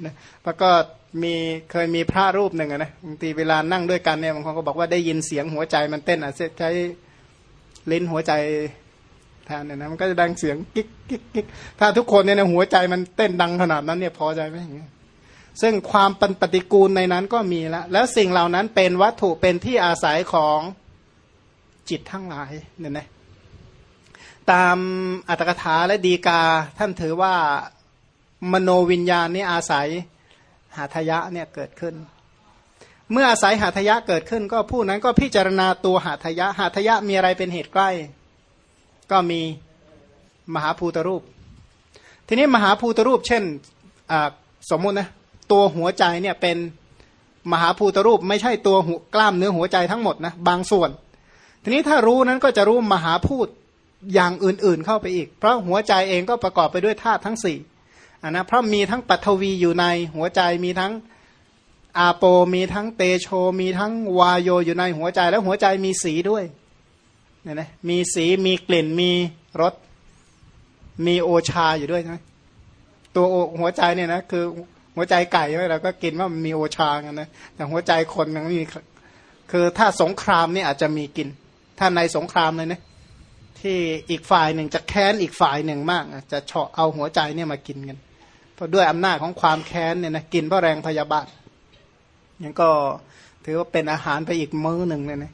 นะแล้วก็มีเคยมีพระรูปหนึ่งอะนะบางทีเวลานั่งด้วยกันเนี่ยบางคนก็บอกว่าได้ยินเสียงหัวใจมันเต้นอะใช้ลิ้นหัวใจแทนเนี่ยนะมันก็จะดังเสียงกิ๊กกิ๊กกิ๊กถ้าทุกคนเนี่ยนะหัวใจมันเต้นดังขนาดนั้นเนี่ยพอใจไหมอย่างเงี้ยซึ่งความปปฏิกูลในนั้นก็มีแล้วแล้วสิ่งเหล่านั้นเป็นวัตถุเป็นที่อาศัยของจิตทั้งหลายเนี่ยนะตามอัตถกถาและดีกาท่านถือว่า มโนวิญญาณนี่อาศัยหาทยะเนี่ยเกิดขึ้น เมื่ออาศัยหาทยะเกิดขึ้น ก็ผู้นั้นก็พิจารณาตัวหาทยะหาทยะมีอะไรเป็นเหตุใกล้ ก็มีมหาภูตรูป ทีนี้มหาภูตรูป เช่นสมมุตินะตัวหัวใจเนี่ยเป็นมหาภูตรูป ไม่ใช่ตัวหัวกล้ามเนื้อหัวใจทั้งหมดนะบางส่วน ทีนี้ถ้ารู้นั้นก็จะรู้มหาพูดอย่างอื่นๆเข้าไปอีก เพราะหัวใจเองก็ประกอบไปด้วยธาตุทั้งสี่ นนะเพราะมีทั้งปัทวีอยู่ในหัวใจมีทั้งอาโปมีทั้งเตโชมีทั้งวายโยอยู่ในหัวใจ แล้วหัวใจมีสีด้วยเนี่ยนะมีสีมีกลิ่นมีรสมีโอชาอยู่ด้วยใช่ไหมตัวหัวใจเนี่ยนะคือหัวใจไก่ใช่ไหมเราก็กินว่ามันมีโอชากันนะแต่หัวใจคนมันมีคือถ้าสงครามนี่อาจจะมีกิน ถ้าในสงครามเลยนะที่อีกฝ่ายหนึ่งจะแค้นอีกฝ่ายหนึ่งมากจะเฉาะเอาหัวใจเนี่ยมากินกัน เพราะด้วยอำนาจของความแค้นเนี่ยนะกินเพราะแรงพยาบาทยังก็ถือว่าเป็นอาหารไปอีกมื้อหนึ่งเลยนะ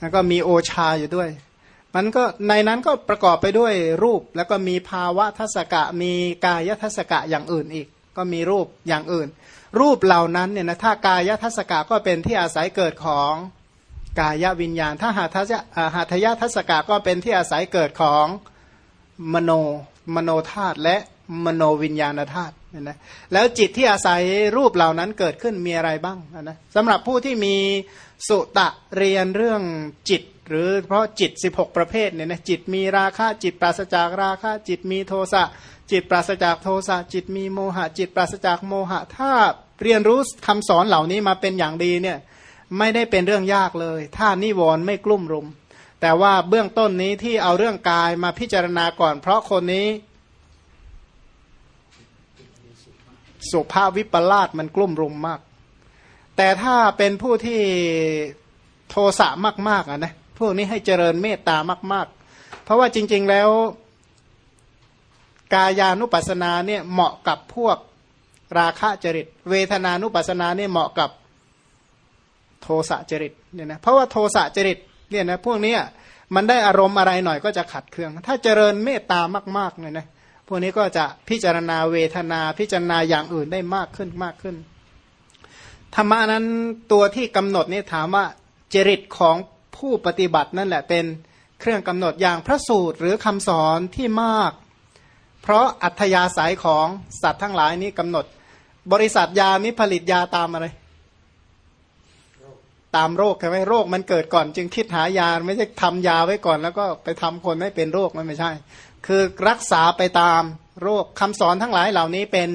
แล้วก็มีโอชาอยู่ด้วย มันก็ในนั้นก็ประกอบไปด้วยรูป แล้วก็มีภาวะทัศกะ มีกายทัศกะอย่างอื่นอีก ก็มีรูปอย่างอื่น รูปเหล่านั้นเนี่ยนะถ้ากายทัศกะก็เป็นที่อาศัยเกิดของกายวิญญาณ ถ้าหาทัศหาทยทัศกะก็เป็นที่อาศัยเกิดของมโนมโนธาตุและ มโนวิญญาณธาตุนะ แล้วจิตที่อาศัยรูปเหล่านั้นเกิดขึ้นมีอะไรบ้างนะสำหรับผู้ที่มีสุตะเรียนเรื่องจิต หรือเพราะจิต 16 ประเภทเนี่ยนะจิตมีราคะจิตปราศจากราคะจิตมีโทสะจิตปราศจากโทสะจิตมีโมหะ จิตปราศจากโมหะ ถ้าเรียนรู้คำสอนเหล่านี้มาเป็นอย่างดีเนี่ยไม่ได้เป็นเรื่องยากเลย ถ้านิวรณ์ไม่กลุ่มรุม แต่ว่าเบื้องต้นนี้ที่เอาเรื่องกายมาพิจารณาก่อน เพราะคนนี้ สุภาพวิปลาสมันกลุ่มรุมมาก แต่ถ้าเป็นผู้ที่โทสะมากๆอะนะพวกนี้ให้เจริญเมตตามาก ๆ เพราะว่าจริง ๆแล้ว กายานุปัสสนาเนี่ยเหมาะกับพวกราคะจริต เวทนานุปัสสนาเนี่ยเหมาะกับโทสะจริตเนี่ยนะเพราะว่าโทสะจริตเนี่ยนะพวกนี้มันได้อารมณ์อะไรหน่อยก็จะขัดเคือง ถ้าเจริญเมตตามากๆเนี่ยนะ พวกนี้ก็จะพิจารณาเวทนาพิจารณาอย่างอื่นได้มากขึ้นมากขึ้น ธรรมะนั้นตัวที่กำหนดนี่ถามว่าจริตของผู้ปฏิบัตินั่นแหละเป็นเครื่องกำหนดอย่างพระสูตรหรือคำสอนที่มาก เพราะอัธยาศัยของสัตว์ทั้งหลายนี้กำหนด บริษัทยานี้ผลิตยาตามอะไร ตามโรคใช่ไหมโรคมันเกิดก่อน จึงคิดหายาไม่ใช่ทำยาไว้ก่อน แล้วก็ไปทำคนให้เป็นโรคมันไม่ใช่ คือรักษาไปตามโรคคำสอนทั้งหลายเหล่านี้เป็น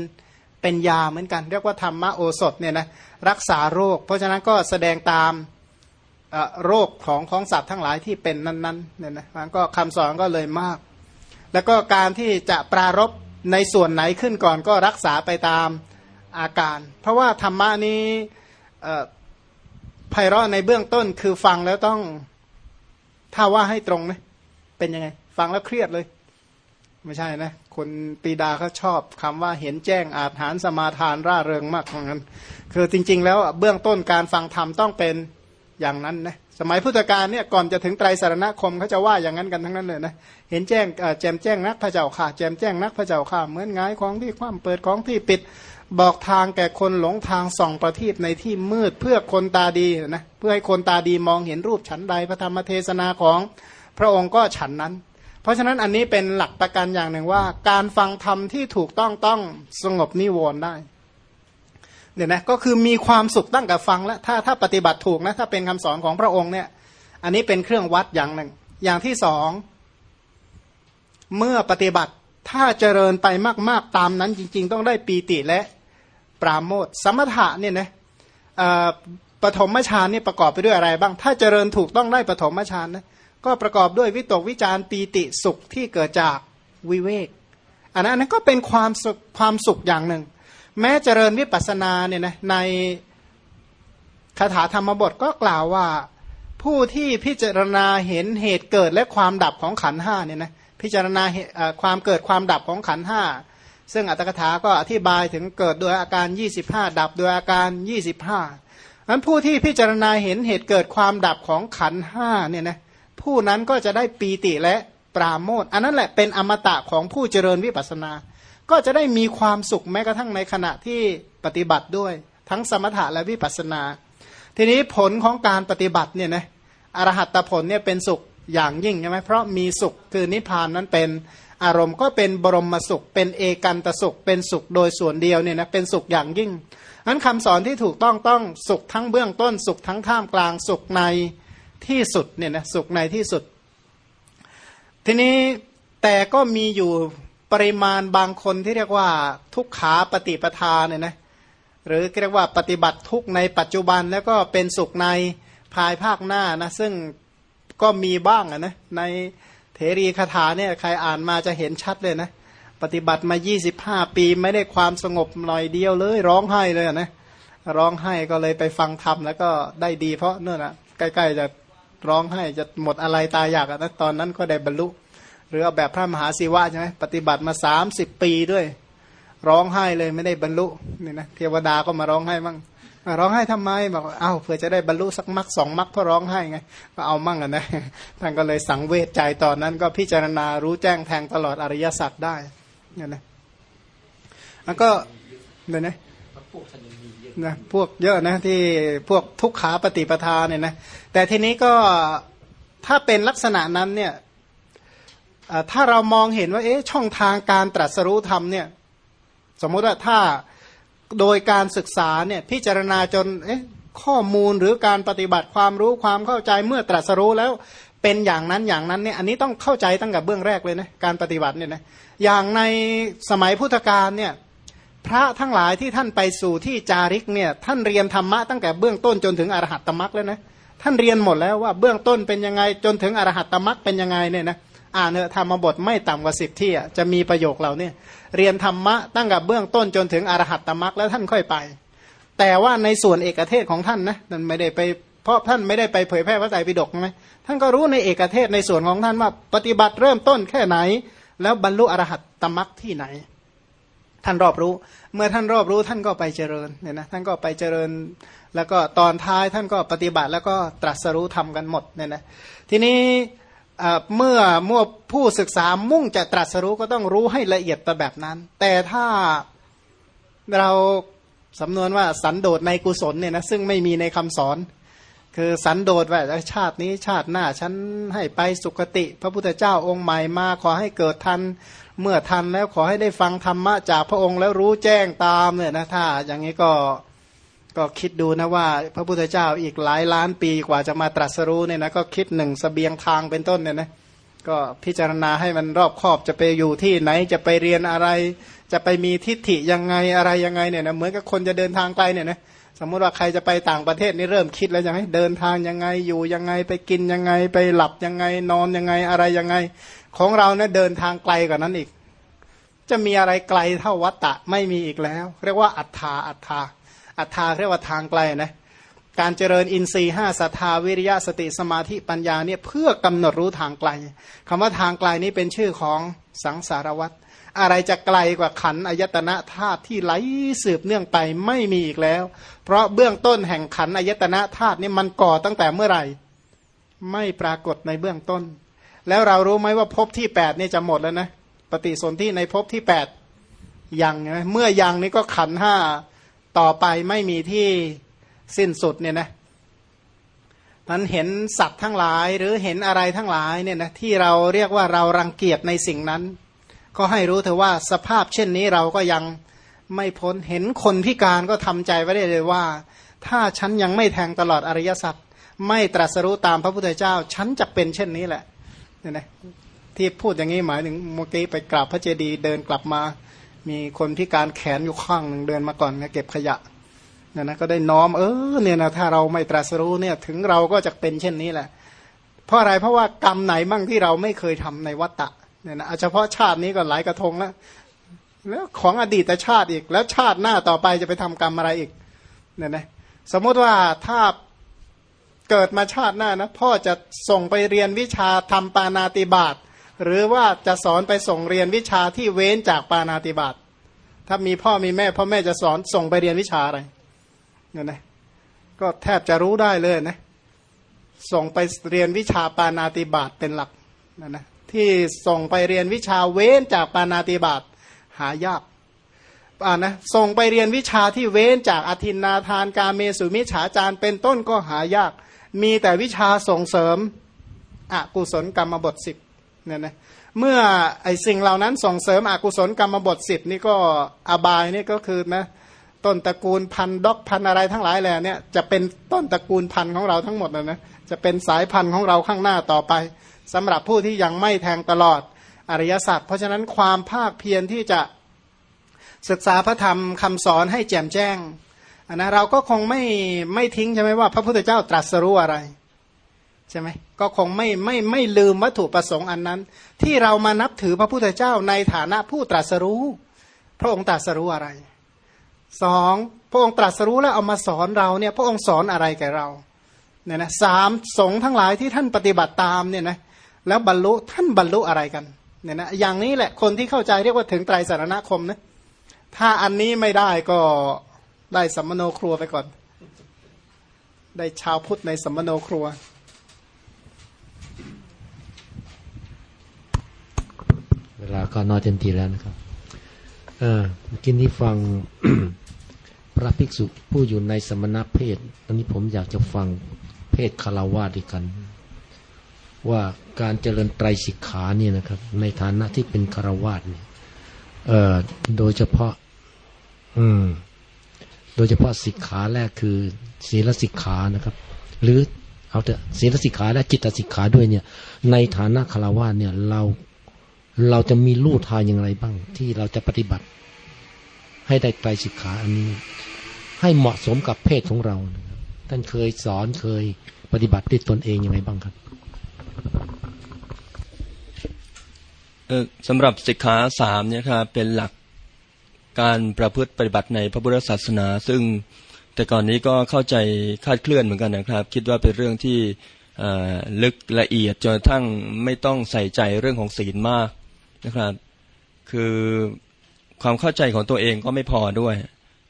เป็นยาเหมือนกัน เรียกว่าธรรมโอสถเนี่ยนะรักษาโรค เพราะฉะนั้นก็แสดงตามโรคของของสัตว์ทั้งหลายที่เป็นนั้นๆเนี่ยนะมันก็คำสอนก็เลยมาก แล้วก็การที่จะปรารบในส่วนไหนขึ้นก่อนก็รักษาไปตามอาการ เพราะว่าธรรมะนี้ไพเราะในเบื้องต้นคือฟังแล้วต้องถ้าว่าให้ตรงไหมเป็นยังไง ฟังแล้วเครียดเลย ไม่ใช่นะ คนปีดาเขาชอบคำว่าเห็นแจ้งอาจหารสมาทานร่าเริงมากเหมือนกันคือจริง ๆ แล้วเบื้องต้นการฟังธรรมต้องเป็นอย่างนั้นนะสมัยพุทธกาลเนี่ยก่อนจะถึงไตรสารณคมเขาจะว่าอย่างนั้นกันทั้งนั้นเลยนะเห็นแจ้งแจมแจ้งนักพระเจ้าข่าแจมแจ้งนักพระเจ้าข่าเหมือนงายของที่คว่ำเปิดของที่ปิดบอกทางแก่คนหลงทางส่องประทีปในที่มืดเพื่อคนตาดีนะเพื่อให้คนตาดีมองเห็นรูปฉันใดพระธรรมเทศนาของพระองค์ก็ฉันนั้น เพราะฉะนั้นอันนี้เป็นหลักประกันอย่างหนึ่งว่า การฟังธรรมที่ถูกต้องต้องสงบนิวรณ์ได้เนี่ยนะก็คือมีความสุขตั้งแต่ฟังแล้วถ้าถ้าปฏิบัติถูกนะถ้าเป็นคำสอนของพระองค์เนี่ย อันนี้เป็นเครื่องวัดอย่างหนึ่ง อย่างที่สองเมื่อปฏิบัติถ้าเจริญไปมากๆตามนั้นจริง ๆ ต้องได้ปีติและปราโมทสมถะเนี่ยนะปฐมฌานนี่ประกอบไปด้วยอะไรบ้าง ถ้าเจริญถูกต้องได้ปฐมฌานนะ ก็ประกอบด้วยวิตกวิจารปีติสุขที่เกิดจากวิเวกอันนั้นก็เป็นความสุขความสุขอย่างหนึ่ง แม้เจริญวิปัสสนาเนี่ยนะในคาถาธรรมบทก็กล่าวว่าผู้ที่พิจารณาเห็นเหตุเกิดและความดับของขันห้าเนี่ยนะพิจารณาความเกิดความดับของขันห้าซึ่งอัตถกถาก็อธิบายถึงเกิดโดยอาการ 25 ดับโดยอาการ 25นั้นผู้ที่พิจารณาเห็นเหตุเกิดความดับของขันห้าเนี่ยนะ ผู้นั้นก็จะได้ปีติและปราโมทอันนั้นแหละเป็นอมตะของผู้เจริญวิปัสสนา ก็จะได้มีความสุขแม้กระทั่งในขณะที่ปฏิบัติด้วย ทั้งสมถะและวิปัสสนา ทีนี้ผลของการปฏิบัติเนี่ยนะอรหัตผลเนี่ยเป็นสุขอย่างยิ่งใช่ไหมเพราะมีสุขคือนิพพานนั้นเป็นอารมณ์ก็เป็นบรมสุข เป็นเอกันตสุข เป็นสุขโดยส่วนเดียวเนี่ยนะเป็นสุขอย่างยิ่งนั้นคำสอนที่ถูกต้องต้องสุขทั้งเบื้องต้นสุขทั้งท่ามกลางสุขใน ที่สุดเนี่ยนะสุขในที่สุด ทีนี้แต่ก็มีอยู่ปริมาณบางคนที่เรียกว่าทุกขาปฏิปทาเนี่ยนะหรือเรียกว่าปฏิบัติทุกในปัจจุบันแล้วก็เป็นสุขในภายภาคหน้านะซึ่งก็มีบ้างนะในเทรีคาถาเนี่ยใครอ่านมาจะเห็นชัดเลยนะปฏิบัติมา 25 ปีไม่ได้ความสงบหน่อยเดียวเลย ร้องไห้เลยนะร้องไห้ก็เลยไปฟังธรรมแล้วก็ได้ดีเพราะเนื่อนะใกล้ๆจะ ร้องไห้จะหมดอะไรตายอยากนะตอนนั้นก็ได้บรรลุ หรือเอาแบบพระมหาศิวะใช่ไหมปฏิบัติมา30ปีด้วย ร้องไห้เลยไม่ได้บรรลุนี่นะเทวดาก็มาร้องไห้บ้างร้องไห้ทำไมบอกเอ้าเผื่อจะได้บรรลุสักมักสองมักเพราะร้องไห้ไงก็เอามั่งอะนะท่านก็เลยสังเวชใจตอนนั้นก็พิจารณารู้แจ้งแทงตลอดอริยสัจได้เนี่ยนะแล้วก็เนี่ยนะน นะพวกเยอะนะที่พวกทุกขาปฏิปทาเนี่ยนะแต่ทีนี้ก็ถ้าเป็นลักษณะนั้นเนี่ยถ้าเรามองเห็นว่าเอ๊ะช่องทางการตรัสรู้ธรรมเนี่ยสมมติว่าถ้าโดยการศึกษาเนี่ยพิจารณาจนเอ๊ะข้อมูลหรือการปฏิบัติความรู้ความเข้าใจเมื่อตรัสรู้แล้วเป็นอย่างนั้นอย่างนั้นเนี่ยอันนี้ต้องเข้าใจตั้งแต่เบื้องแรกเลยนะการปฏิบัติเนี่ยนะอย่างในสมัยพุทธกาลเนี่ย พระทั้งหลายที่ท่านไปสู่ที่จาริกเนี่ยท่านเรียนธรรมะตั้งแต่เบื้องต้นจนถึงอรหัตตมรักแล้วนะท่านเรียนหมดแล้วว่าเบื้องต้นเป็นยังไงจนถึงอรหัตตมรักเป็นยังไงเนี่ยนะอ่านเนอะธรรมบทไม่ต่ำกว่าสิบที่จะมีประโยคเรานี่ยเรียนธรรมะตั้งแต่เบื้องต้นจนถึงอรหัตตมรักแล้วท่านค่อยไป แต่ว่าในส่วนเอกเทศของท่านนะนั่นไม่ได้ไปเพราะท่านไม่ได้ไปเผยแพร่พระไตรปิฎกไหมท่านก็รู้ในเอกเทศในส่วนของท่านว่า ปฏิบัติเริ่มต้นแค่ไหน แล้วบรรลุอรหัตตมรักที่ไหน ท่านรอบรู้ เมื่อท่านรอบรู้ท่านก็ไปเจริญเนี่ยนะท่านก็ไปเจริญ แล้วก็ตอนท้ายท่านก็ปฏิบัติแล้วก็ตรัสรู้ทำกันหมดเนี่ยนะทีนี้เมื่อเมื่อผู้ศึกษามุ่งจะตรัสรู้ก็ต้องรู้ให้ละเอียดไปแบบนั้น แต่ถ้าเราสำนวนว่าสันโดษในกุศลเนี่ยนะซึ่งไม่มีในคำสอน คือสันโดษว่าชาตินี้ชาติหน้าฉันให้ไปสุคติ พระพุทธเจ้าองค์ใหม่มาขอให้เกิดทัน เมื่อทันแล้วขอให้ได้ฟังธรรมะจากพระองค์แล้วรู้แจ้งตามเนี่ยนะถ้าอย่างนี้ก็ก็คิดดูนะว่า พระพุทธเจ้าอีกหลายล้านปีกว่าจะมาตรัสรู้เนี่ยนะก็คิดหนึ่งสเสบียงทางเป็นต้นเนี่ยนะก็พิจารณาให้มันรอบคอบจะไปอยู่ที่ไหนจะไปเรียนอะไร จะไปมีทิฏฐิยังไงอะไรยังไงเนี่ยนะเหมือนกับคนจะเดินทางไกลเนี่ยนะสมมติว่าใครจะไปต่างประเทศนี่เริ่มคิดแล้วยังไงเดินทางยังไงอยู่ยังไงไปกินยังไงไปหลับยังไงนอนยังไงอะไรยังไง ของเราเนี่ยเดินทางไกลกว่านั้นอีก จะมีอะไรไกลเท่าวัตตะไม่มีอีกแล้ว เรียกว่าอัฏฐาอัฏฐาอัฏฐาเรียกว่าทางไกลนะการเจริญอินทรีย์ห้าศรัทธาวิริยะสติสมาธิปัญญาเนี่ยเพื่อกำหนดรู้ทางไกลคำว่าทางไกลนี้เป็นชื่อของสังสารวัตรอะไรจะไกลกว่าขันอายตนะธาตุที่ไหลสืบเนื่องไปไม่มีอีกแล้ว เพราะเบื้องต้นแห่งขันอายตนะธาตุนี่มันก่อตั้งแต่เมื่อไหร่ ไม่ปรากฏในเบื้องต้น แล้วเรารู้ไหมว่าภพที่แปดนี่จะหมดแล้วนะปฏิสนธิในภพที่แปดยังนะเมื่อยังนี่ก็ขันห้าต่อไปไม่มีที่สิ้นสุดเนี่ยนะมันเห็นสัตว์ทั้งหลายหรือเห็นอะไรทั้งหลายเนี่ยนะที่เราเรียกว่าเรารังเกียจในสิ่งนั้น ก็ให้รู้เถอะว่าสภาพเช่นนี้เราก็ยังไม่พ้นเห็นคนพิการก็ทำใจไว้ได้เลยว่า ถ้าฉันยังไม่แทงตลอดอริยสัจไม่ตรัสรู้ตามพระพุทธเจ้า ฉันจะเป็นเช่นนี้แหละ เนี่ยนะที่พูดอย่างนี้หมายถึงเมื่อกี้ไปกราบพระเจดีย์เดินกลับมา มีคนพิการแขนอยู่ข้างหนึ่งเดินมาก่อนเก็บขยะเนี่ยนะก็ได้น้อมเออเนี่ยนะถ้าเราไม่ตรัสรู้เนี่ยถึงเราก็จะเป็นเช่นนี้แหละ เพราะอะไรเพราะว่ากรรมไหนมั่งที่เราไม่เคยทำในวัตตะเนี่ยนะเฉพาะชาตินี้ก็หลายกระทงแล้วแล้วของอดีตชาติอีก แล้วชาติหน้าต่อไปจะไปทำกรรมอะไรอีกเนี่ยนะสมมติว่าถ้า เกิดมาชาติหน้านะพ่อจะส่งไปเรียนวิชาทำปานาติบาตหรือว่าจะสอนไปส่งเรียนวิชาที่เว้นจากปานาติบาตถ้ามีพ่อมีแม่พ่อแม่จะสอนส่งไปเรียนวิชาอะไรเนี่ยนะก็แทบจะรู้ได้เลยนะส่งไปเรียนวิชาปานาติบาตเป็นหลักนะนะที่ส่งไปเรียนวิชาเว้นจากปานาติบาตหายากอ่านะส่งไปเรียนวิชาที่เว้นจากอธินนาทานการเมสุมิฉาจารเป็นต้นก็หายาก มีแต่วิชาส่งเสริมอกุศลกรรมบทสิบเนี่ยนะเมื่อไอสิ่งเหล่านั้นส่งเสริมอกุศลกรรมบทสิบนี่ก็อบายนี่ก็คือนะต้นตระกูลพันด็อกพันอะไรทั้งหลายแหล่เนี่ยจะเป็นต้นตระกูลพันของเราทั้งหมดนะนะจะเป็นสายพันธุ์ของเราข้างหน้าต่อไปสำหรับผู้ที่ยังไม่แทงตลอดอริยสัจเพราะฉะนั้นความภาคเพียรที่จะศึกษาพระธรรมคำสอนให้แจ่มแจ้ง อันนะเราก็คงไม่ไม่ทิ้งใช่ไหมว่า พระพุทธเจ้าตรัสรู้อะไรใช่ไหมก็คงไม่ไม่ไม่ลืมวัตถุประสงค์อันนั้น ที่เรามานับถือพระพุทธเจ้าในฐานะผู้ตรัสรู้ พระองค์ตรัสรู้อะไรสองพระองค์ตรัสรู้แล้วเอามาสอนเราเนี่ยพระองค์สอนอะไรแก่เราเนี่ยนะสามสงทั้งหลายที่ท่านปฏิบัติตามเนี่ยนะแล้วบรรลุท่านบรรลุอะไรกันเนี่ยนะอย่างนี้แหละคนที่เข้าใจเรียกว่าถึงไตรสารณคมนะถ้าอันนี้ไม่ได้ก็ ได้สัมมโนครัวไปก่อน ได้ชาวพุทธในสัมมโนครัว เวลาก็นอนเต็มทีแล้วนะครับ เออกินที่ฟังพระภิกษุผู้อยู่ในสมณเพศอันนี้ผมอยากจะฟังเพศคารวาดีกัน ว่าการเจริญไตรสิกขาเนี่ยนะครับ ในฐานะที่เป็นคารวาสเนี่ยเอ่อโดยเฉพาะ อืม โดยเฉพาะสิกขาแรกคือศีลสิกขานะครับ หรือเอาแต่ศีลสิกขาและจิตสิกขาด้วยเนี่ย ในฐานะคารวาสเนี่ยเราเราจะมีลู่ทางอย่างไรบ้าง ที่เราจะปฏิบัติ ให้ได้ไตรสิกขาอันนี้ ให้เหมาะสมกับเพศของเราท่านเคยสอนเคยปฏิบัติด้วยตนเองอยังไงบ้างครับสำหรับสิกขาสามเนี่ยครับเป็นหลัก การประพฤติปฏิบัติในพระพุทธศาสนา ซึ่งแต่ก่อนนี้ก็เข้าใจคาดเคลื่อนเหมือนกันนะครับ คิดว่าเป็นเรื่องที่ลึกละเอียดจนกระทั่งไม่ต้องใส่ใจเรื่องของศีลมากนะครับ คือความเข้าใจของตัวเองก็ไม่พอด้วย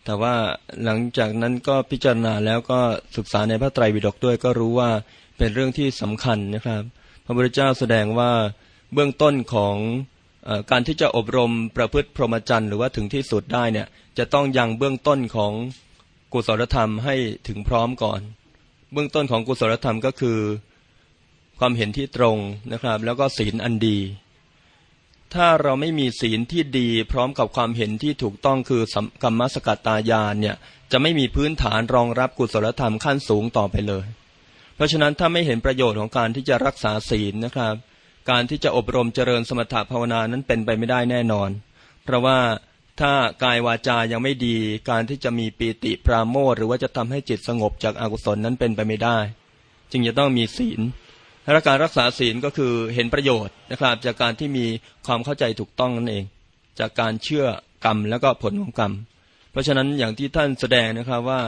แต่ว่าหลังจากนั้นก็พิจารณาแล้วก็ศึกษาในพระไตรปิฎกด้วยก็รู้ว่าเป็นเรื่องที่สำคัญนะครับ พระพุทธเจ้าแสดงว่าเบื้องต้นของ การที่จะอบรมประพฤติพรหมจรรย์หรือว่าถึงที่สุดได้เนี่ย จะต้องยังเบื้องต้นของกุศลธรรมให้ถึงพร้อมก่อน เบื้องต้นของกุศลธรรมก็คือ ความเห็นที่ตรงนะครับ แล้วก็ศีลอันดี ถ้าเราไม่มีศีลที่ดี พร้อมกับความเห็นที่ถูกต้องคือกรรมสกัดตายานเนี่ยจะไม่มีพื้นฐานรองรับกุศลธรรมขั้นสูงต่อไปเลย เพราะฉะนั้นถ้าไม่เห็นประโยชน์ของการที่จะรักษาศีลนะครับ การที่จะอบรมเจริญสมถะภาวนานั้นเป็นไปไม่ได้แน่นอน เพราะว่าถ้ากายวาจายังไม่ดี การที่จะมีปีติปราโมทหรือว่าจะทำให้จิตสงบจากอากุศลนั้นเป็นไปไม่ได้ จึงจะต้องมีศีลและการรักษาศีลก็คือเห็นประโยชน์นะครับ จากการที่มีความเข้าใจถูกต้องนั่นเอง จากการเชื่อกรรมแล้วก็ผลของกรรม เพราะฉะนั้นอย่างที่ท่านแสดงนะครับว่า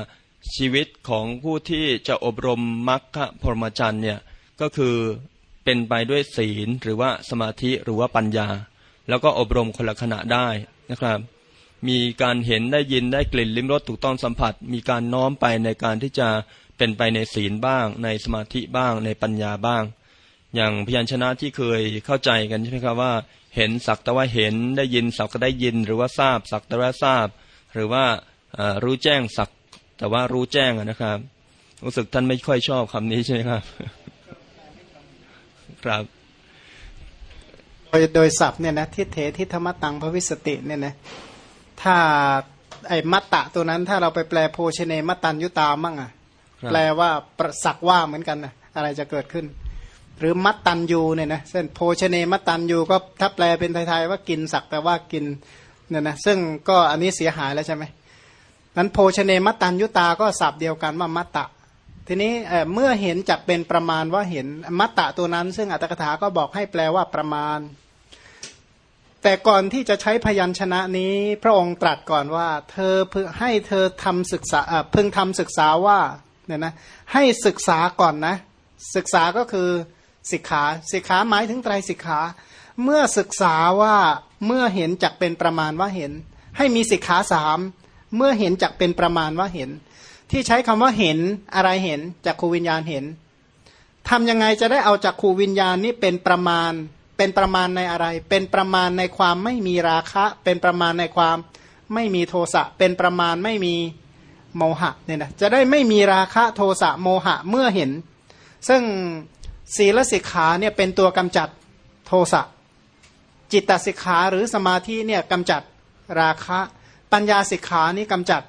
ชีวิตของผู้ที่จะอบรมมรรคพรหมจรรย์เนี่ยก็คือ เป็นไปด้วยศีลหรือว่าสมาธิหรือว่าปัญญา แล้วก็อบรมคนละขณะได้นะครับ มีการเห็นได้ยินได้กลิ่นลิ้มรสถูกต้องสัมผัส มีการน้อมไปในการที่จะเป็นไปในศีลบ้าง ในสมาธิบ้าง ในปัญญาบ้าง อย่างพยัญชนะที่เคยเข้าใจกันใช่ไหมครับว่า เห็นสักแต่ว่าเห็นได้ยินสักแต่ได้ยิน หรือว่าทราบ สักแต่ว่าทราบ หรือว่ารู้แจ้งสักแต่ว่ารู้แจ้งนะครับ รู้สึกท่านไม่ค่อยชอบคำนี้ใช่ไหมครับ ครับโดยโดยศัพท์เนี่ยนะทิเถทิธรรมตังพระวิสติเนี่ยนะถ้าไอ้มัตตะตัวนั้นถ้าเราไปแปลโพชเนมัตตัญยุตามั่งอะแปลว่าประสักว่าเหมือนกันนะอะไรจะเกิดขึ้น หรือมัตตัญยูเนี่ยนะเส้นโพชเนมัตตัญยูก็ถ้าแปลเป็นไทยๆว่ากินสักแต่ว่ากินเนี่ยนะซึ่งก็อันนี้เสียหายแล้วใช่ไหมนั้นโพชเนมัตตัญยุตาก็ศัพท์เดียวกันว่ามัตตะ ทีนี้เมื่อเห็นจักเป็นประมาณว่าเห็นมัตตะตัวนั้น ซึ่งอัตถกถาก็บอกให้แปลว่าประมาณ แต่ก่อนที่จะใช้พยัญชนะนี้ พระองค์ตรัสก่อนว่า เธอเพื่อให้เธอทำศึกษาเพิ่งทำศึกษาว่าเนี่ยนะให้ศึกษาก่อนนะ ศึกษาก็คือสิกขาสิกขาหมายถึงไตรสิกขา เมื่อศึกษาว่าเมื่อเห็นจักเป็นประมาณว่าเห็น ให้มีสิกขาสามเมื่อเห็นจักเป็นประมาณว่าเห็น ที่ใช้คำว่าเห็นอะไรเห็นจากขูวิญญาณเห็นทำยังไงจะได้เอาจากขูวิญญาณนี้เป็นประมาณ เป็นประมาณในอะไร เป็นประมาณในความไม่มีราคะ เป็นประมาณในความไม่มีโทสะ เป็นประมาณไม่มีโมหะเนี่ยนะจะได้ไม่มีราคะโทสะโมหะเมื่อเห็น ซึ่งศีลสิกขาเนี่ยเป็นตัวกำจัดโทสะจิตตสิกขาหรือสมาธิเนี่ยกำจัดราคะ ปัญญาสิกขานี้กำจัด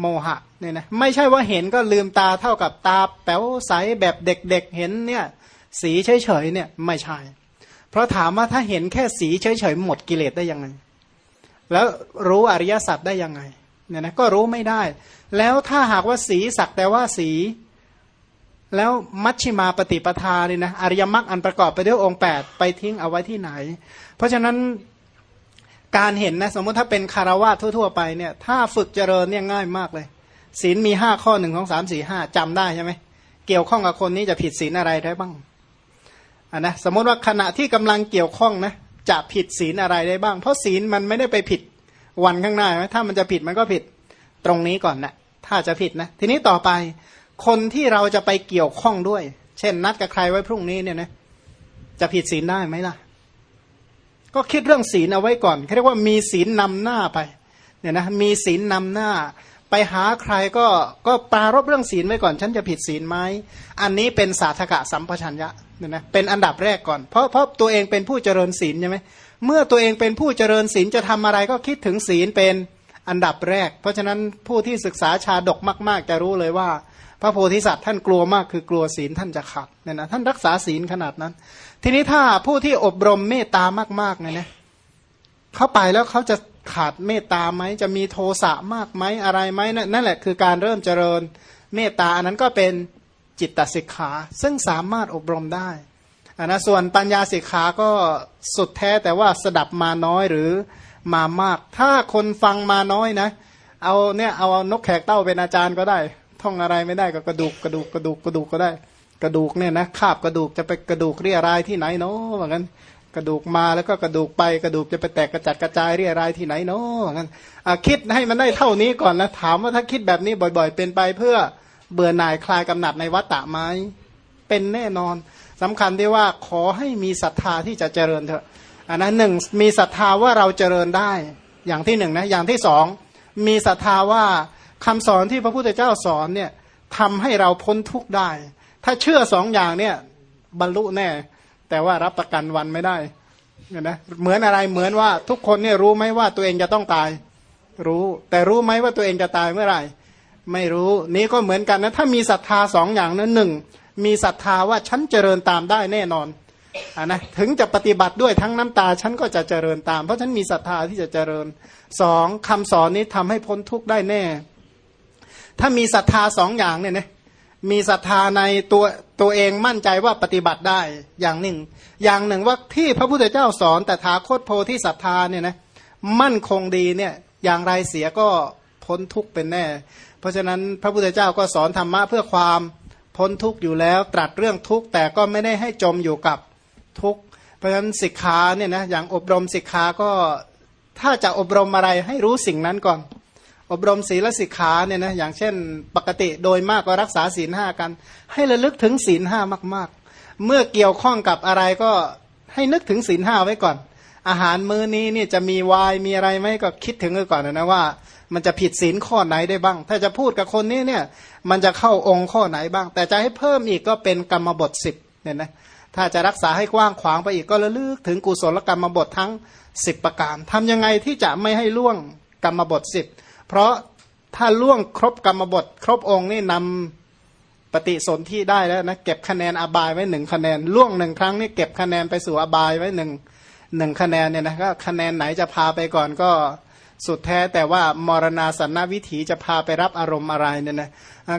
โมหะเนี่ยนะไม่ใช่ว่าเห็นก็ลืมตาเท่ากับตาแป๋วใสแบบเด็กๆเเห็นเนี่ยสีเฉยๆเนี่ยไม่ใช่ เพราะถามว่าถ้าเห็นแค่สีเฉยๆหมดกิเลสได้ยังไง แล้วรู้อริยสัจได้ยังไงเนี่ยนะก็รู้ไม่ได้ แล้วถ้าหากว่าสีสักแต่ว่าสี แล้วมัชชิมาปฏิปทาเนี่ยนะอริยมรรคอันประกอบไปด้วยองค์ 8 ไปทิ้งเอาไว้ที่ไหน เพราะฉะนั้น การเห็นนะสมมติถ้าเป็นคารวะทั่ว ๆ ไปเนี่ยถ้าฝึกเจริญเนี่ยง่ายมากเลยศีลมีห้าข้อหนึ่งของสามสี่ห้าจำได้ใช่ไหมเกี่ยวข้องกับคนนี้จะผิดศีลอะไรได้บ้างอะนะสมมติว่าขณะที่กำลังเกี่ยวข้องนะจะผิดศีลอะไรได้บ้าง เพราะศีลมันไม่ได้ไปผิดวันข้างหน้าไหมถ้ามันจะผิดมันก็ผิดตรงนี้ก่อนนะถ้าจะผิดนะ ทีนี้ต่อไป คนที่เราจะไปเกี่ยวข้องด้วย เช่น นัดกับใครไว้พรุ่งนี้เนี่ยนะจะผิดศีลได้ไหมล่ะ ก็คิดเรื่องศีลเอาไว้ก่อนเรียกว่ามีศีลนำหน้าไปเนี่ยนะมีศีลนำหน้า ไปหาใครก็ก็ปารบเรื่องศีลไว้ก่อน ฉันจะผิดศีลไหมอันนี้เป็นสาธกะสัมปชัญญะเนี่ยนะเป็นอันดับแรกก่อนเพราะเพราะตัวเองเป็นผู้เจริญศีลใช่ไหมเมื่อตัวเองเป็นผู้เจริญศีลจะทำอะไรก็คิดถึงศีลเป็นอันดับแรก เพราะฉะนั้นผู้ที่ศึกษาชาดกมาก ๆ จะรู้เลยว่า พระโพธิสัตว์ท่านกลัวมากคือกลัวศีลท่านจะขาดเนี่ยนะท่านรักษาศีลขนาดนั้น ทีนี้ถ้าผู้ที่อบรมเมตตามากๆเนี่ยนะเขาไปแล้วเขาจะขาดเมตตาไหมจะมีโทสะมากไหมอะไรไหมนั่นแหละคือการเริ่มเจริญเมตตาอันนั้นก็เป็นจิตตสิกขา ซึ่งสามารถอบรมได้อันนะส่วนปัญญาสิกขาก็สุดแท้แต่ว่าสดับมาน้อยหรือมามาก ถ้าคนฟังมาน้อยนะ เอาเนี่ยเอานกแขกเต้าเป็นอาจารย์ก็ได้ ท่องอะไรไม่ได้ก็กระดูกกระดูกกระดูกกระดูกก็ได้ กระดูกเนี่ยนะคาบกระดูกจะไปกระดูกเรียรายที่ไหนเนาะเหมือนกันกระดูกมาแล้วก็กระดูกไปกระดูกจะไปแตกกระจัดกระจายเรียรายที่ไหนเนาะเหมือนกันคิดให้มันได้เท่านี้ก่อนนะถามว่าถ้าคิดแบบนี้บ่อย ๆ เป็นไปเพื่อเบื่อหน่ายคลายกำหนัดในวัฏฏะไหมเป็นแน่นอนสำคัญที่ว่าขอให้มีศรัทธาที่จะเจริญเถอะอันนั้นหนึ่งมีศรัทธาว่าเราเจริญได้ อย่างที่หนึ่งนะอย่างที่สองมีศรัทธาว่า คำสอนที่พระพุทธเจ้าสอนเนี่ยทำให้เราพ้นทุกข์ได้ ถ้าเชื่อสองอย่างเนี่ยบรรลุแน่ แต่ว่ารับประกันวันไม่ได้นะเหมือนอะไรเหมือนว่าทุกคนเนี่ยรู้ไหมว่าตัวเองจะต้องตาย รู้ แต่รู้ไหมว่าตัวเองจะตายเมื่อไหร่ ไม่รู้นี้ก็เหมือนกันนะถ้ามีศรัทธาสองอย่างนั้นหนึ่งมีศรัทธาว่าฉันเจริญตามได้แน่นอนอ่านะถึงจะปฏิบัติด้วยทั้งน้ำตาฉันก็จะเจริญตาม เพราะฉันมีศรัทธาที่จะเจริญสองคำสอนนี้ทำให้พ้นทุกข์ได้แน่ ถ้ามีศรัทธาสองอย่างเนี่ยนะมีศรัทธาในตัวตัวเองมั่นใจว่าปฏิบัติได้อย่างหนึ่ง อย่างหนึ่งว่าที่พระพุทธเจ้าสอนแต่ถาโคตโพที่ศรัทธาเนี่ยนะมั่นคงดีเนี่ยอย่างไรเสียก็พ้นทุกข์เป็นแน่ เพราะฉะนั้นพระพุทธเจ้าก็สอนธรรมะเพื่อความพ้นทุกข์อยู่แล้วตรัสเรื่องทุกข์แต่ก็ไม่ได้ให้จมอยู่กับทุกข์เพราะฉะนั้นสิกขาเนี่ยนะอย่างอบรมสิกขาก็ถ้าจะอบรมอะไรให้รู้สิ่งนั้นก่อน อบรมศีลสิกขาเนี่ยนะอย่างเช่นปกติโดยมากก็รักษาศีลห้ากัน ให้ระลึกถึงศีลห้ามากๆ เมื่อเกี่ยวข้องกับอะไรก็ให้นึกถึงศีลห้าไว้ก่อน อาหารมื้อนี้นี่จะมีวายมีอะไรไหมก็คิดถึงไว้ก่อนนะว่า มันจะผิดศีลข้อไหนได้บ้าง ถ้าจะพูดกับคนนี้เนี่ยมันจะเข้าองค์ข้อไหนบ้าง แต่จะให้เพิ่มอีกก็เป็นกรรมบทสิบเนี่ยนะถ้าจะรักษาให้กว้างขวางไปอีกก็ระลึกถึงกุศลกรรมบททั้งสิบประการทำยังไงที่จะไม่ให้ล่วงกรรมบทสิบ เพราะถ้าล่วงครบกรรมบท ครบองค์นี่นำปฏิสนธิได้แล้วนะเก็บคะแนนอบายไว้หนึ่งคะแนนล่วงหนึ่งครั้งนี่เก็บคะแนนไปสู่อบายไว้หนึ่งหนึ่งคะแนนเนี่ยนะก็คะแนนไหนจะพาไปก่อนก็สุดแท้แต่ว่ามรณาสันนวิถีจะพาไปรับอารมณ์อะไรเนี่ยนะ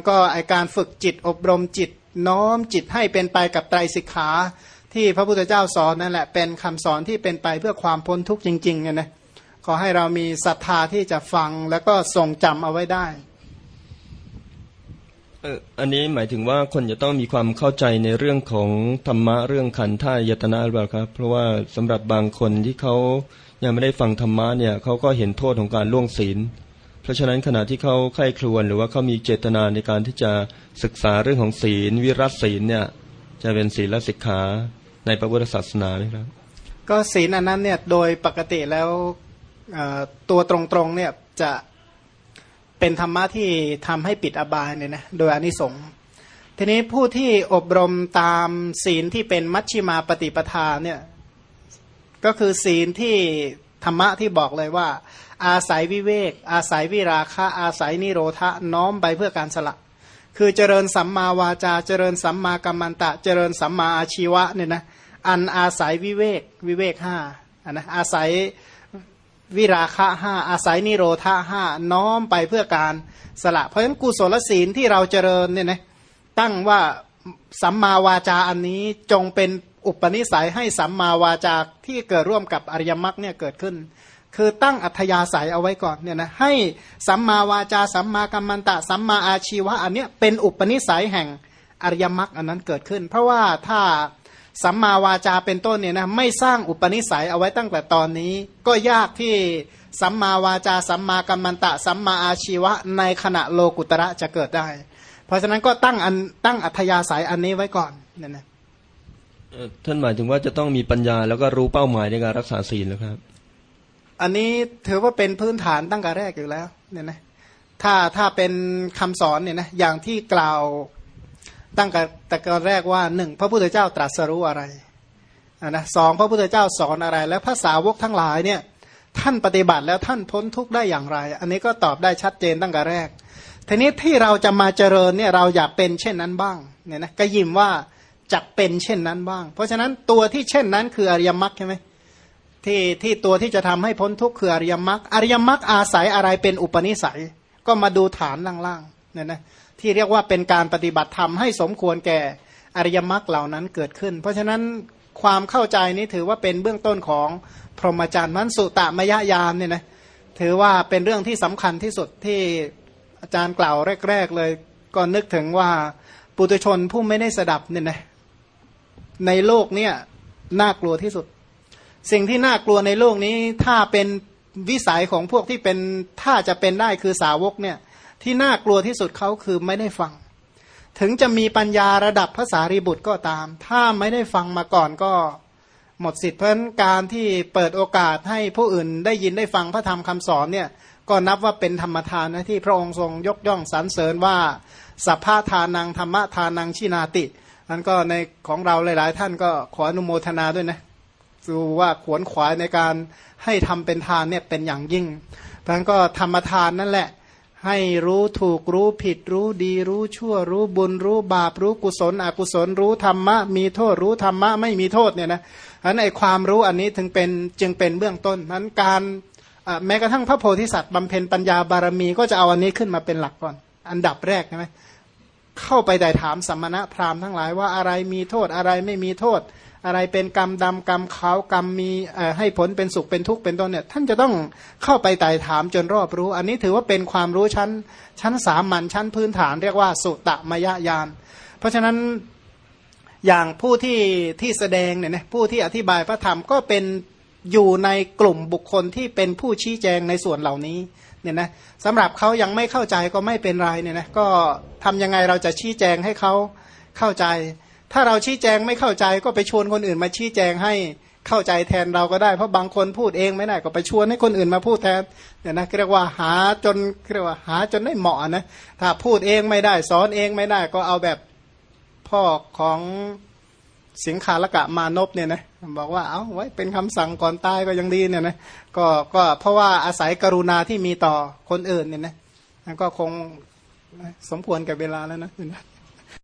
ก็ไอการฝึกจิตอบรมจิตน้อมจิตให้เป็นไปกับไตรสิกขาที่ที่พระพุทธเจ้าสอนนั่นแหละเป็นคำสอนที่เป็นไปเพื่อความพ้นทุกข์จริงๆเนี่ยนะ ขอให้เรามีศรัทธาที่จะฟังแล้วก็ทรงจำเอาไว้ได้เอออันนี้หมายถึงว่าคนจะต้องมีความเข้าใจในเรื่องของธรรมะเรื่องขันธ์ท่ายตนะหรือเปล่าครับ เพราะว่าสำหรับบางคนที่เขายังไม่ได้ฟังธรรมะเนี่ยเขาก็เห็นโทษของการล่วงศีล เพราะฉะนั้นขณะที่เขาใคร่ครวญหรือว่าเขามีเจตนาในการที่จะศึกษาเรื่องของศีล วิรัตศีลเนี่ยจะเป็นศีลและสิกขาในพระพุทธศาสนาไหมครับ ก็ศีลอันนั้นเนี่ยโดยปกติแล้วเอ่อ ตัวตรงๆเนี่ยจะเป็นธรรมะที่ทำให้ปิดอบายเนี่ยนะโดยอนิสงส์ทีนี้ผู้ที่อบรมตามศีลที่เป็นมัชชิมาปฏิปทาเนี่ยก็คือศีลที่ธรรมะที่บอกเลยว่า อาศัยวิเวก อาศัยวิราคะ อาศัยนิโรธะน้อมไปเพื่อการสละ คือเจริญสัมมาวาจา เจริญสัมมากัมมันตะ เจริญสัมมาอาชีวะเนี่ยนะอันอาศัยวิเวกวิเวกห้าอันนะอาศัย วิราคะห้าอาศัยนิโรธาห้าน้อมไปเพื่อการสละ เพราะฉะนั้นกุศลศีลที่เราเจริญเนี่ยนะตั้งว่าสัมมาวาจาอันนี้จงเป็นอุปนิสัยให้สัมมาวาจาที่เกิดร่วมกับอริยมรรคเนี่ยเกิดขึ้น คือตั้งอัธยาศัยเอาไว้ก่อนเนี่ยนะให้สัมมาวาจาสัมมากัมมันตะ สัมมาอาชีวะอันเนี้ยเป็นอุปนิสัยแห่งอริยมรรคอันนั้นเกิดขึ้น เพราะว่าถ้า สัมมาวาจาเป็นต้นเนี่ยนะไม่สร้างอุปนิสัยเอาไว้ตั้งแต่ตอนนี้ ก็ยากที่สัมมาวาจา สัมมากัมมันตะ สัมมาอาชีวะในขณะโลกุตระจะเกิดได้ เพราะฉะนั้นก็ตั้งอันตั้งอัธยาศัยอันนี้ไว้ก่อนเนี่ยนะเอ่อท่านหมายถึงว่าจะต้องมีปัญญาแล้วก็รู้เป้าหมายในการรักษาศีลแล้วครับ อันนี้ถือว่าเป็นพื้นฐานตั้งแต่แรกอยู่แล้วเนี่ยนะถ้าถ้าเป็นคำสอนเนี่ยนะอย่างที่กล่าว ตั้งแต่แต่กแรกว่าหนึ่งพระพุทธเจ้าตรัสรู้อะไรนะสองพระพุทธเจ้าสอนอะไร แล้วภาษาวกทั้งหลายเนี่ยท่านปฏิบัติแล้วท่านพ้นทุกข์ได้อย่างไร อันนี้ก็ตอบได้ชัดเจนตั้งแต่แรก ทีนี้ที่เราจะมาเจริญเนี่ยเราอยากเป็นเช่นนั้นบ้างเนี่ยนะก็ยิ้มว่าจะเป็นเช่นนั้นบ้าง เพราะฉะนั้นตัวที่เช่นนั้นคืออริยมรรคใช่ไหมที่ที่ตัวที่จะทำให้พ้นทุกข์คืออริยมรรคอริยมรรคอาศัยอะไรเป็นอุปนิสัย ก็มาดูฐานล่างๆ เนี่ยนะที่เรียกว่าเป็นการปฏิบัติธรรมให้สมควรแก่อริยมรรคเหล่านั้นเกิดขึ้น เพราะฉะนั้นความเข้าใจนี้ถือว่าเป็นเบื้องต้นของพรหมจรรย์มันสุตมยญาณเนี่ยนะถือว่าเป็นเรื่องที่สำคัญที่สุดที่อาจารย์กล่าวแรก ๆ เลยก็นึกถึงว่าปุถุชนผู้ไม่ได้สดับเนี่ยนะในโลกเนี่ยน่ากลัวที่สุด สิ่งที่น่ากลัวในโลกนี้ถ้าเป็นวิสัยของพวกที่เป็นถ้าจะเป็นได้คือสาวกเนี่ย ที่น่ากลัวที่สุดเขาคือไม่ได้ฟัง ถึงจะมีปัญญาระดับภาษารีบุตรก็ตาม ถ้าไม่ได้ฟังมาก่อนก็หมดสิทธิ์เพราะการที่เปิดโอกาสให้ผู้อื่นได้ยินได้ฟังพระธรรมคำสอนเนี่ยก็นับว่าเป็นธรรมทานนะที่พระองค์ทรงยกย่องสรรเสริญว่าสัพพะทานังธรรมะทานังชินาตินั้นก็ในของเราหลาย ๆ ท่านก็ขออนุโมทนาด้วยนะดูว่าขวนขวายในการให้ทำเป็นทานเนี่ยเป็นอย่างยิ่งเพราะนั้นก็ธรรมทานนั่นแหละ ให้รู้ถูกรู้ผิดรู้ดีรู้ชั่วรู้บุญรู้บาปรู้กุศล อกุศลรู้ธรรมะ มีโทษรู้ธรรมะไม่มีโทษเนี่ยนะอันไอความรู้อันนี้ถึงเป็นจึงเป็นเบื้องต้นนั้นการแม้กระทั่งพระโพธิสัตว์บำเพ็ญปัญญาบารมีก็จะเอาอันนี้ขึ้นมาเป็นหลักก่อน อันดับแรกใช่ไหมเข้าไปแต่ถามสัมมณะพราหมณ์ทั้งหลายว่าอะไรมีโทษอะไรไม่มีโทษ อะไรเป็นกรรมดำกรรมขาวกรรมมีให้ผลเป็นสุขเป็นทุกข์เป็นต้นเนี่ยท่านจะต้องเข้าไปไต่ถามจนรอบรู้ อันนี้ถือว่าเป็นความรู้ชั้นชั้นสามัญชั้นพื้นฐาน เรียกว่าสุตมยญาณเพราะฉะนั้นอย่างผู้ที่ที่แสดงเนี่ยนะผู้ที่อธิบายพระธรรมก็เป็นอยู่ในกลุ่มบุคคลที่เป็นผู้ชี้แจงในส่วนเหล่านี้เนี่ยนะสำหรับเขายังไม่เข้าใจก็ไม่เป็นไรเนี่ยนะก็ทำยังไงเราจะชี้แจงให้เขาเข้าใจ ถ้าเราชี้แจงไม่เข้าใจก็ไปชวนคนอื่นมาชี้แจงให้เข้าใจแทนเราก็ได้ เพราะบางคนพูดเองไม่ได้ก็ไปชวนให้คนอื่นมาพูดแทนเนี่ยนะเรียกว่าหาจนเรียกว่าหาจนได้เหมาะนะถ้าพูดเองไม่ได้ สอนเองไม่ได้ก็เอาแบบพ่อของสิงคาลกะมานพเนี่ยนะบอกว่าเอาไว้เป็นคำสั่งก่อนตายก็ยังดีเนี่ยนะก็ก็เพราะว่าอาศัยกรุณาที่มีต่อคนอื่นเนี่ยนะก็คงสมควรกับเวลาแล้วนะ